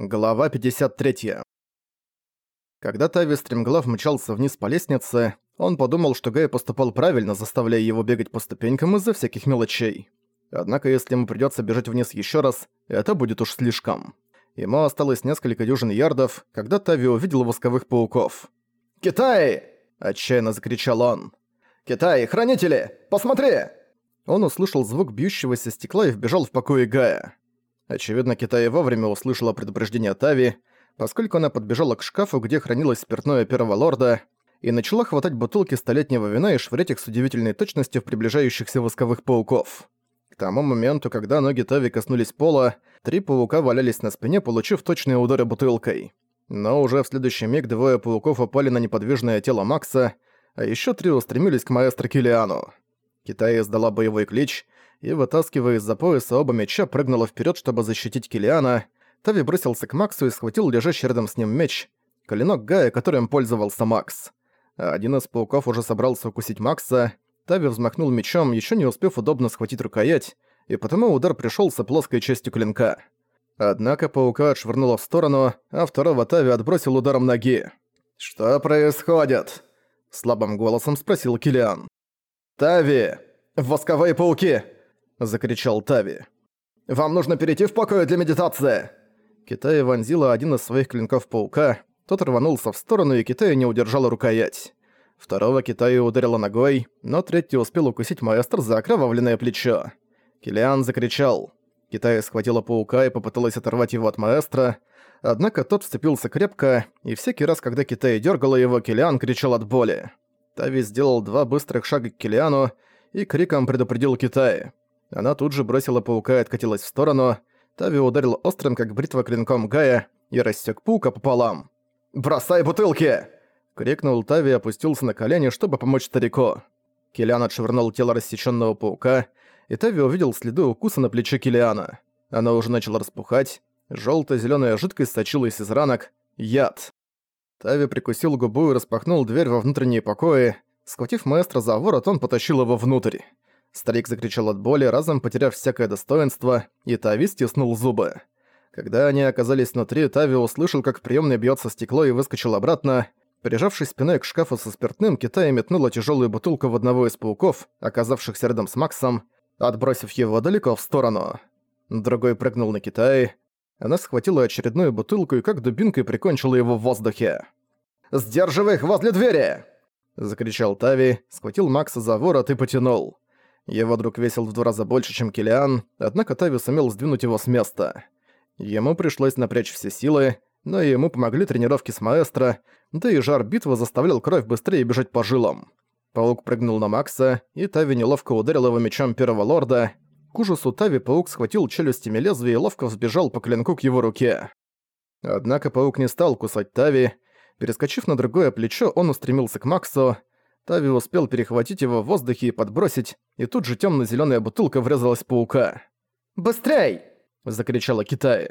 Глава 53. Когда Тави стремглав мчался вниз по лестнице, он подумал, что Гай поступал правильно, заставляя его бегать по ступенькам из-за всяких мелочей. Однако если ему придётся бежать вниз ещё раз, это будет уж слишком. Ему осталось несколько дюжин ярдов, когда Тави увидел восковых пауков. «Китай!» – отчаянно закричал он. «Китай, хранители! Посмотри!» Он услышал звук бьющегося стекла и вбежал в покои Гая. Очевидно, Китай вовремя услышала предупреждение Тави, поскольку она подбежала к шкафу, где хранилось спиртное первого лорда, и начала хватать бутылки столетнего вина и швырять их с удивительной точностью в приближающихся восковых пауков. К тому моменту, когда ноги Тави коснулись пола, три паука валялись на спине, получив точные удары бутылкой. Но уже в следующий миг двое пауков упали на неподвижное тело Макса, а еще три устремились к маэстро Килиану. Китай издала боевой клич — и, вытаскивая из-за пояса оба меча, прыгнула вперед, чтобы защитить Килиана. Тави бросился к Максу и схватил лежащий рядом с ним меч, клинок Гая, которым пользовался Макс. Один из пауков уже собрался укусить Макса. Тави взмахнул мечом, еще не успев удобно схватить рукоять, и потому удар пришелся плоской частью клинка. Однако паука отшвырнуло в сторону, а второго Тави отбросил ударом ноги. «Что происходит?» — слабым голосом спросил Килиан. «Тави! Восковые пауки! — закричал Тави. «Вам нужно перейти в покой для медитации!» Китай вонзила один из своих клинков паука, тот рванулся в сторону, и Китай не удержала рукоять. Второго Китая ударила ногой, но третий успел укусить маэстро за окровавленное плечо. Килиан закричал. Китай схватила паука и попыталась оторвать его от маэстро, однако тот вцепился крепко, и всякий раз, когда Китай дергала его, Килиан кричал от боли. Тави сделал два быстрых шага к Килиану и криком предупредил Китая. Она тут же бросила паука и откатилась в сторону. Тави ударил острым, как бритва клинком Гая, и рассек паука пополам. «Бросай бутылки!» — крикнул Тави и опустился на колени, чтобы помочь старику. Килиан отшвырнул тело рассеченного паука, и Тави увидел следы укуса на плече Килиана. Оно уже начало распухать, желто зеленая жидкость сочилась из ранок. Яд. Тави прикусил губу и распахнул дверь во внутренние покои. Схватив маэстро за ворот, он потащил его внутрь. Старик закричал от боли, разом потеряв всякое достоинство, и Тави стиснул зубы. Когда они оказались внутри, Тави услышал, как в приёмной бьётся стекло и выскочил обратно. Прижавшись спиной к шкафу со спиртным, Китай метнула тяжёлую бутылку в одного из пауков, оказавшихся рядом с Максом, отбросив его далеко в сторону. Другой прыгнул на Китай. Она схватила очередную бутылку и как дубинкой прикончила его в воздухе. «Сдерживай их возле двери!» Закричал Тави, схватил Макса за ворот и потянул. Его друг весил в два раза больше, чем Килиан, однако Тави сумел сдвинуть его с места. Ему пришлось напрячь все силы, но ему помогли тренировки с маэстро, да и жар битвы заставлял кровь быстрее бежать по жилам. Паук прыгнул на Макса, и Тави неловко ударил его мечом первого лорда. К ужасу Тави паук схватил челюстями лезвия и ловко взбежал по клинку к его руке. Однако паук не стал кусать Тави. Перескочив на другое плечо, он устремился к Максу. Тави успел перехватить его в воздухе и подбросить, и тут же темно зеленая бутылка врезалась в паука. «Быстрей!» – закричала Китай.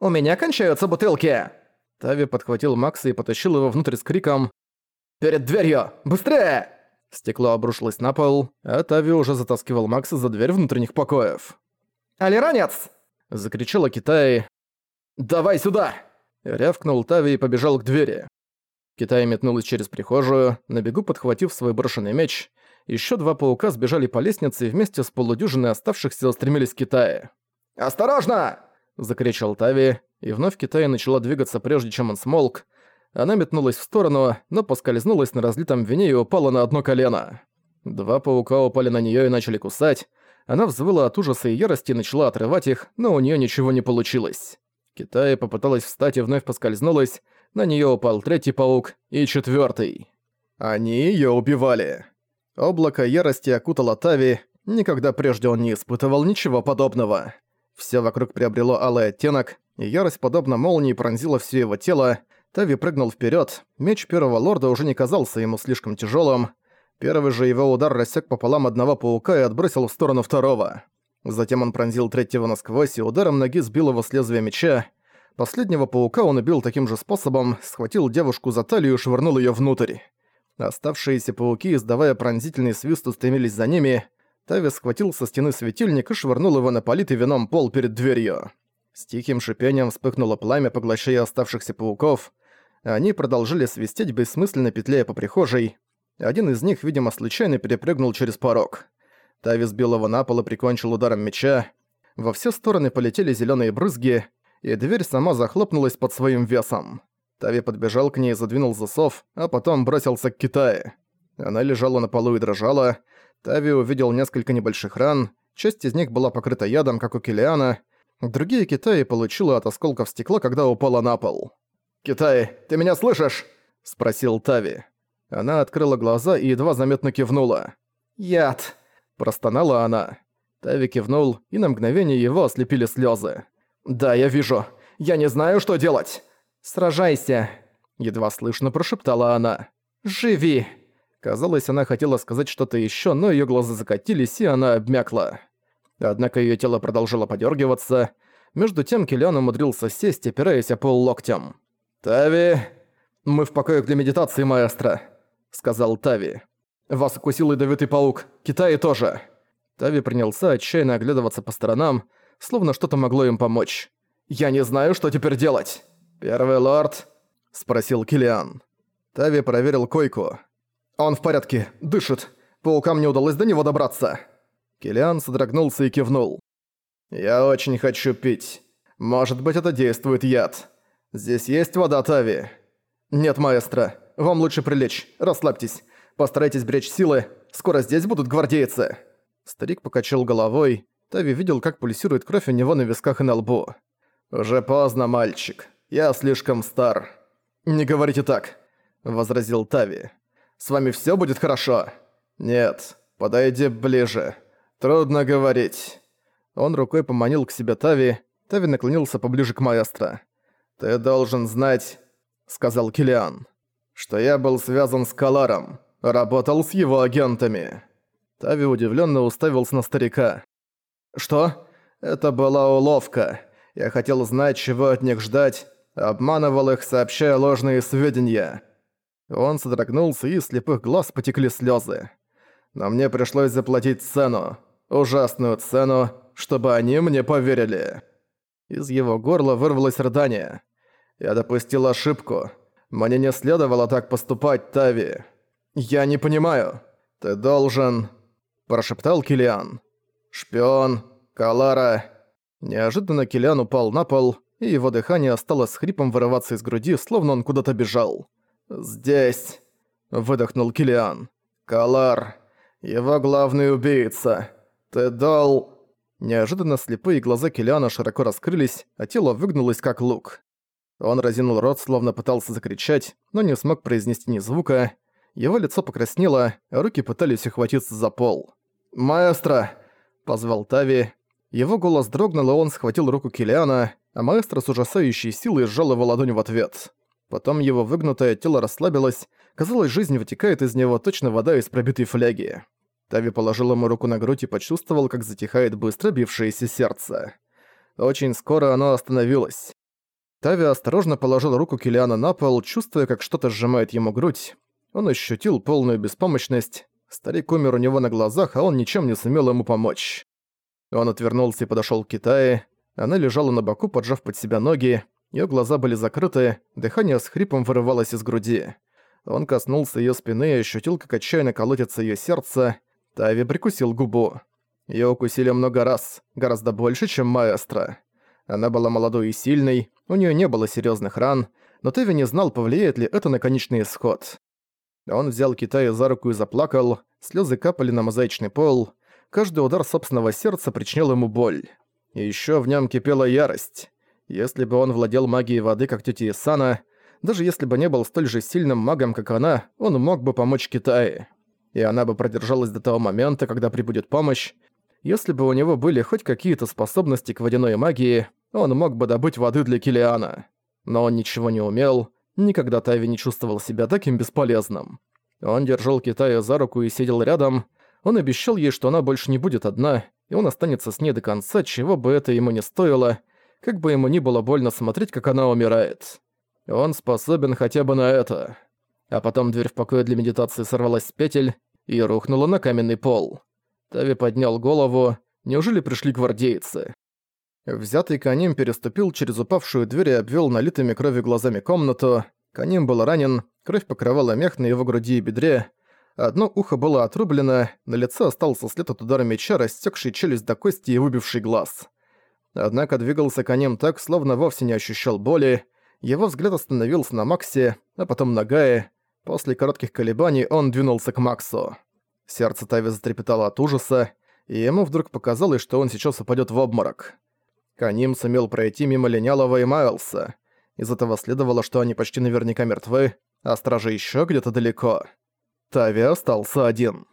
«У меня кончаются бутылки!» Тави подхватил Макса и потащил его внутрь с криком «Перед дверью! Быстрее!» Стекло обрушилось на пол, а Тави уже затаскивал Макса за дверь внутренних покоев. «Алиранец!» – закричала Китай. «Давай сюда!» – рявкнул Тави и побежал к двери. Китай метнулась через прихожую, на бегу подхватив свой брошенный меч. Еще два паука сбежали по лестнице и вместе с полудюжиной оставшихся устремились к Китаю. «Осторожно!» – закричал Тави, и вновь Китай начала двигаться прежде чем он смолк. Она метнулась в сторону, но поскользнулась на разлитом вине и упала на одно колено. Два паука упали на нее и начали кусать. Она взвыла от ужаса и ярости и начала отрывать их, но у нее ничего не получилось. Китай попыталась встать и вновь поскользнулась, на нее упал третий паук и четвертый. Они ее убивали. Облако ярости окутало Тави, никогда прежде он не испытывал ничего подобного. Все вокруг приобрело алый оттенок, и ярость, подобно молнии, пронзила все его тело. Тави прыгнул вперед. меч первого лорда уже не казался ему слишком тяжелым. Первый же его удар рассек пополам одного паука и отбросил в сторону второго. Затем он пронзил третьего насквозь и ударом ноги сбил его с лезвия меча. Последнего паука он убил таким же способом, схватил девушку за талию и швырнул её внутрь. Оставшиеся пауки, издавая пронзительный свист, устремились за ними. Тави схватил со стены светильник и швырнул его на политый вином пол перед дверью. С тихим шипением вспыхнуло пламя, поглощая оставшихся пауков. Они продолжили свистеть, бессмысленно петляя по прихожей. Один из них, видимо, случайно перепрыгнул через порог. Тави сбил его на пол и прикончил ударом меча. Во все стороны полетели зеленые брызги, и дверь сама захлопнулась под своим весом. Тави подбежал к ней и задвинул засов, а потом бросился к Китае. Она лежала на полу и дрожала. Тави увидел несколько небольших ран, часть из них была покрыта ядом, как у Килиана, другие Китаи получила от осколков стекла, когда упала на пол. «Китай, ты меня слышишь?» — спросил Тави. Она открыла глаза и едва заметно кивнула. «Яд!» – простонала она. Тави кивнул, и на мгновение его ослепили слезы. «Да, я вижу. Я не знаю, что делать!» «Сражайся!» – едва слышно прошептала она. «Живи!» Казалось, она хотела сказать что-то еще, но ее глаза закатились, и она обмякла. Однако ее тело продолжило подергиваться. Между тем Киллиан умудрился сесть, опираясь о пол локтем. «Тави, мы в покоях для медитации, маэстро», — сказал Тави. «Вас укусил ядовитый паук. Китай тоже». Тави принялся отчаянно оглядываться по сторонам, словно что-то могло им помочь. «Я не знаю, что теперь делать». «Первый лорд?» — спросил Килиан. Тави проверил койку. «Он в порядке, дышит. Паукам не удалось до него добраться». Килиан содрогнулся и кивнул. «Я очень хочу пить. Может быть, это действует яд. Здесь есть вода, Тави?» «Нет, маэстро. Вам лучше прилечь. Расслабьтесь. Постарайтесь беречь силы. Скоро здесь будут гвардейцы». Старик покачал головой. Тави видел, как пульсирует кровь у него на висках и на лбу. «Уже поздно, мальчик. Я слишком стар». «Не говорите так», — возразил Тави. С вами всё будет хорошо?» «Нет, подойди ближе. Трудно говорить». Он рукой поманил к себе Тави. Тави наклонился поближе к маэстро. «Ты должен знать», — сказал Килиан, «что я был связан с Каларом, работал с его агентами». Тави удивлённо уставился на старика. «Что?» «Это была уловка. Я хотел знать, чего от них ждать, обманывал их, сообщая ложные сведения». Он содрогнулся, и из слепых глаз потекли слезы. Но мне пришлось заплатить цену. Ужасную цену, чтобы они мне поверили. Из его горла вырвалось рыдание. Я допустил ошибку. Мне не следовало так поступать, Тави. Я не понимаю. Ты должен... Прошептал Килиан. Шпион, Калара. Неожиданно Килиан упал на пол, и его дыхание стало с хрипом вырываться из груди, словно он куда-то бежал. «Здесь», — выдохнул Килиан. «Калар, его главный убийца. Ты дал...» Неожиданно слепые глаза Килиана широко раскрылись, а тело выгнулось как лук. Он разинул рот, словно пытался закричать, но не смог произнести ни звука. Его лицо покраснело, а руки пытались ухватиться за пол. «Маэстро!» — позвал Тави. Его голос дрогнул, и он схватил руку Килиана, а маэстро с ужасающей силой сжал его ладонь в ответ. Потом его выгнутое тело расслабилось, казалось, жизнь вытекает из него точно вода из пробитой фляги. Тави положил ему руку на грудь и почувствовал, как затихает быстро бившееся сердце. Очень скоро оно остановилось. Тави осторожно положил руку Килиана на пол, чувствуя, как что-то сжимает ему грудь. Он ощутил полную беспомощность. Старик умер у него на глазах, а он ничем не сумел ему помочь. Он отвернулся и подошёл к Китае. Она лежала на боку, поджав под себя ноги. Её глаза были закрыты, дыхание с хрипом вырывалось из груди. Он коснулся её спины и ощутил, как отчаянно колотится её сердце. Тави прикусил губу. Её укусили много раз, гораздо больше, чем маэстро. Она была молодой и сильной, у неё не было серьёзных ран, но Тави не знал, повлияет ли это на конечный исход. Он взял Китая за руку и заплакал, слёзы капали на мозаичный пол, каждый удар собственного сердца причинял ему боль. И ещё в нём кипела ярость. Если бы он владел магией воды, как тетя Исана, даже если бы не был столь же сильным магом, как она, он мог бы помочь Китае. И она бы продержалась до того момента, когда прибудет помощь. Если бы у него были хоть какие-то способности к водяной магии, он мог бы добыть воды для Килиана. Но он ничего не умел, никогда Тави не чувствовал себя таким бесполезным. Он держал Китая за руку и сидел рядом. Он обещал ей, что она больше не будет одна, и он останется с ней до конца, чего бы это ему не стоило, как бы ему ни было больно смотреть, как она умирает. Он способен хотя бы на это. А потом дверь в покое для медитации сорвалась с петель и рухнула на каменный пол. Тави поднял голову. Неужели пришли гвардейцы? Взятый Каним переступил через упавшую дверь и обвел налитыми кровью глазами комнату. Каним был ранен, кровь покрывала мех на его груди и бедре. Одно ухо было отрублено, на лице остался след от удара меча, растекший челюсть до кости и выбивший глаз. Однако двигался Каним так, словно вовсе не ощущал боли. Его взгляд остановился на Максе, а потом на Гае. После коротких колебаний он двинулся к Максу. Сердце Тави затрепетало от ужаса, и ему вдруг показалось, что он сейчас упадет в обморок. Каним сумел пройти мимо Линялова и Майлса. Из этого следовало, что они почти наверняка мертвы, а стражи еще где-то далеко. Тави остался один.